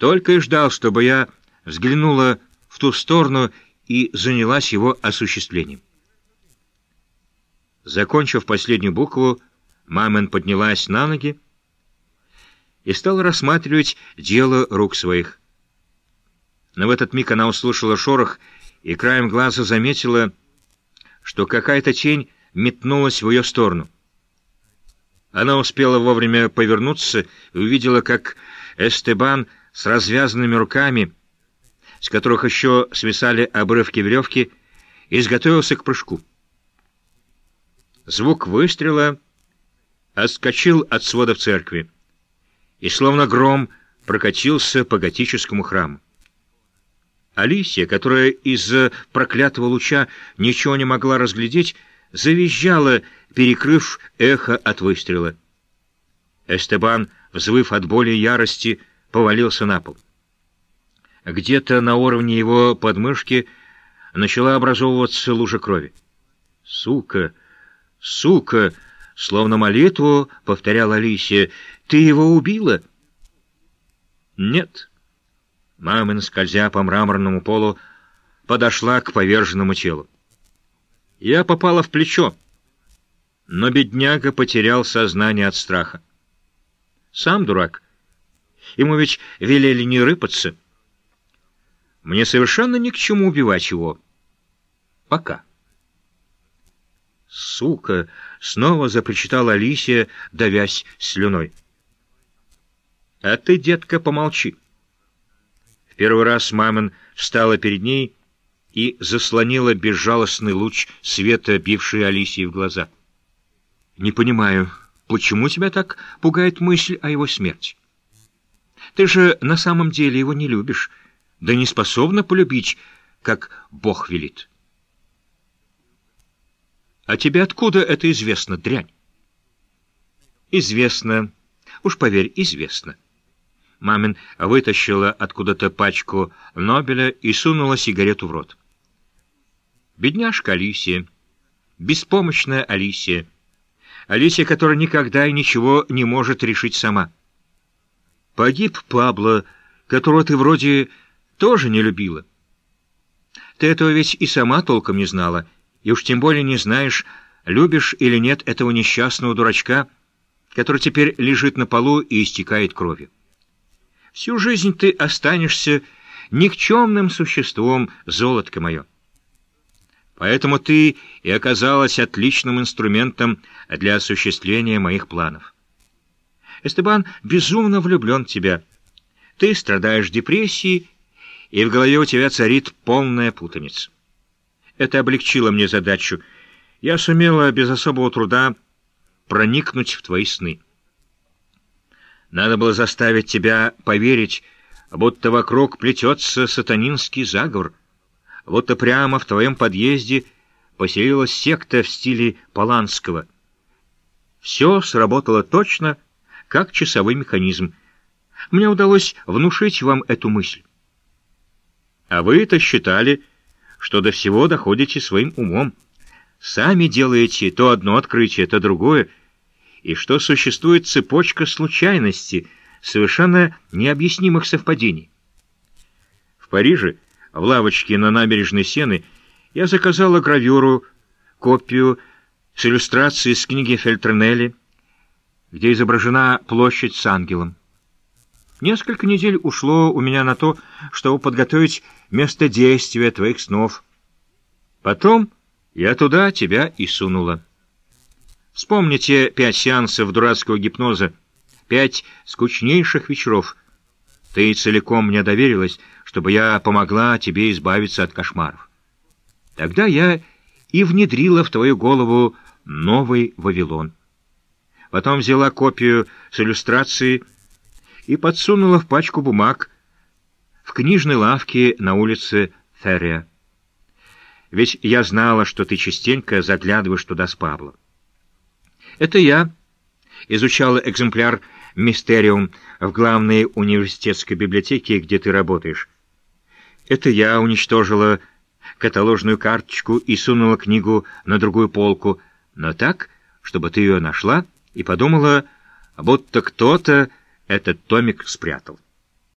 Только и ждал, чтобы я взглянула в ту сторону и занялась его осуществлением. Закончив последнюю букву, Мамин поднялась на ноги и стала рассматривать дело рук своих. Но в этот миг она услышала шорох и краем глаза заметила, что какая-то тень метнулась в ее сторону. Она успела вовремя повернуться и увидела, как Эстебан с развязанными руками, с которых еще свисали обрывки веревки, изготовился к прыжку. Звук выстрела отскочил от сводов церкви и, словно гром, прокатился по готическому храму. Алисия, которая из-за проклятого луча ничего не могла разглядеть, завизжала, перекрыв эхо от выстрела. Эстебан, взвыв от боли и ярости, повалился на пол. Где-то на уровне его подмышки начала образовываться лужа крови. «Сука! Сука!» Словно молитву повторяла Алисия. «Ты его убила?» «Нет». Мамин, скользя по мраморному полу, подошла к поверженному телу. Я попала в плечо, но бедняга потерял сознание от страха. Сам дурак. Ему ведь велели не рыпаться. Мне совершенно ни к чему убивать его. Пока. «Сука!» — снова запричитала Алисия, давясь слюной. «А ты, детка, помолчи». В первый раз мамин встала перед ней и заслонила безжалостный луч света, бивший Алисии в глаза. «Не понимаю, почему тебя так пугает мысль о его смерти? Ты же на самом деле его не любишь, да не способна полюбить, как Бог велит». «А тебе откуда это известно, дрянь?» «Известно. Уж поверь, известно». Мамин вытащила откуда-то пачку Нобеля и сунула сигарету в рот. Бедняжка Алисия. Беспомощная Алисия. Алисия, которая никогда и ничего не может решить сама. Погиб Пабло, которого ты вроде тоже не любила. Ты этого ведь и сама толком не знала, и уж тем более не знаешь, любишь или нет этого несчастного дурачка, который теперь лежит на полу и истекает кровью. Всю жизнь ты останешься никчемным существом, золотко мое. Поэтому ты и оказалась отличным инструментом для осуществления моих планов. Эстебан безумно влюблен в тебя. Ты страдаешь депрессией, и в голове у тебя царит полная путаница. Это облегчило мне задачу. Я сумела без особого труда проникнуть в твои сны. Надо было заставить тебя поверить, будто вокруг плетется сатанинский заговор — будто прямо в твоем подъезде поселилась секта в стиле Поланского. Все сработало точно, как часовой механизм. Мне удалось внушить вам эту мысль. А вы-то считали, что до всего доходите своим умом. Сами делаете то одно открытие, то другое, и что существует цепочка случайностей, совершенно необъяснимых совпадений. В Париже в лавочке на набережной Сены я заказала гравюру, копию с иллюстрацией с книги Фельтронелли, где изображена площадь с ангелом. Несколько недель ушло у меня на то, чтобы подготовить место действия твоих снов. Потом я туда тебя и сунула. Вспомните пять сеансов дурацкого гипноза, пять скучнейших вечеров. Ты целиком мне доверилась, чтобы я помогла тебе избавиться от кошмаров. Тогда я и внедрила в твою голову новый Вавилон. Потом взяла копию с иллюстрацией и подсунула в пачку бумаг в книжной лавке на улице Феррия. Ведь я знала, что ты частенько заглядываешь туда с Павлом. Это я изучала экземпляр «Мистериум» в главной университетской библиотеке, где ты работаешь. Это я уничтожила каталожную карточку и сунула книгу на другую полку, но так, чтобы ты ее нашла и подумала, будто кто-то этот томик спрятал.